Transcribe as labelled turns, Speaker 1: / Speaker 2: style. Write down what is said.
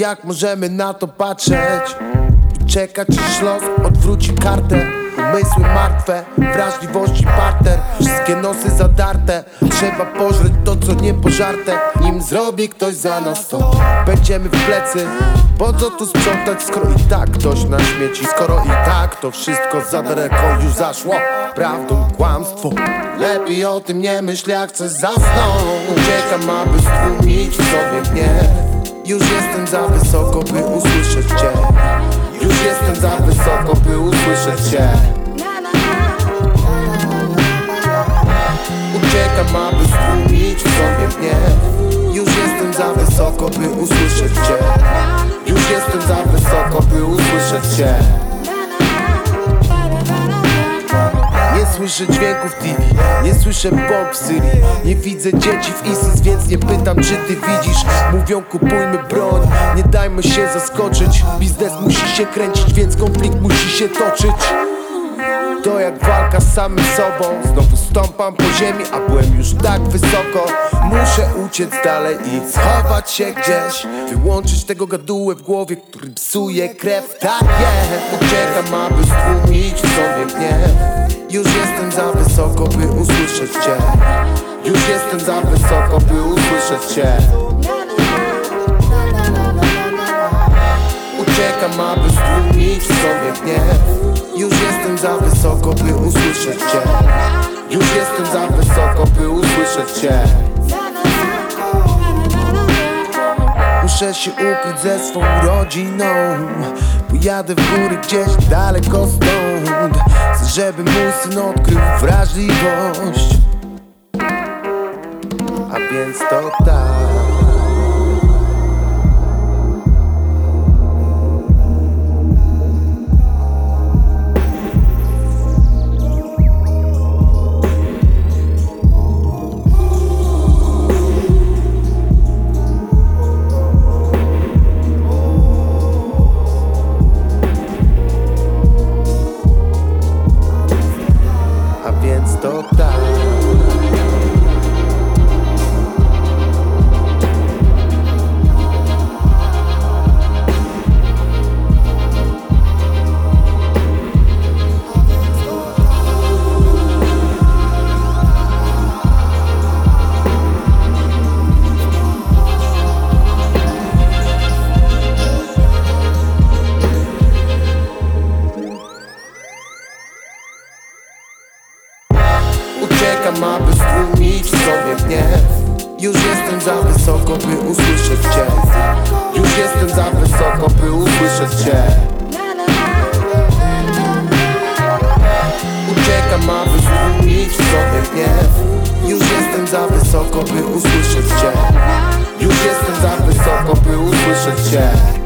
Speaker 1: Jak możemy na to patrzeć? I czekać, aż los odwróci kartę? Umysły martwe, wrażliwości parter. Wszystkie nosy zadarte. Trzeba pożreć to, co nie pożarte. Nim zrobi ktoś za nas to Będziemy w plecy. Po co tu sprzątać, skoro i tak ktoś na śmieci? Skoro i tak to wszystko za daleko już zaszło. Prawdą kłamstwo. Lepiej o tym nie myśl, jak chcesz zasnąć. Uciekam, aby stłumić w sobie gniew Już jestem za wysoko, by usłyszeć Cię. Już jestem za wysoko, by usłyszeć Cię. Uciekam, aby stłumić w sobie gniew Już jestem za wysoko, by usłyszeć Cię. Już jestem za wysoko, by usłyszeć Cię słyszę dźwięków TV, nie słyszę bomb w Syrii. Nie widzę dzieci w ISIS, więc nie pytam czy ty widzisz. Mówią kupujmy broń, nie dajmy się zaskoczyć. Biznes musi się kręcić, więc konflikt musi się toczyć. To jak walka z samym sobą. Znowu stąpam po ziemi, a byłem już tak wysoko. Muszę uciec dalej i schować się gdzieś. Wyłączyć tego gadułę w głowie, który psuje krew. Tak jest, uciekam, aby stłumić w sobie gniew Już jestem za wysoko, by usłyszeć Cię. Już jestem za wysoko, by usłyszeć Cię. Uciekam, aby stłumić w sobie gniew. Już jestem za wysoko, by usłyszeć Cię. Już jestem za wysoko, by usłyszeć Cię. Muszę się ukryć ze swą rodziną. Pojadę w góry gdzieś daleko stąd żeby mój syn odkrył wrażliwość. A więc to tak Uciekam, aby stłumić sobie gniew Już jestem za wysoko, by usłyszeć Cię. Już jestem za wysoko, by usłyszeć Cię. Uciekam, aby stłumić sobie gniew Już jestem za wysoko, by usłyszeć Cię. Już jestem za wysoko, by usłyszeć Cię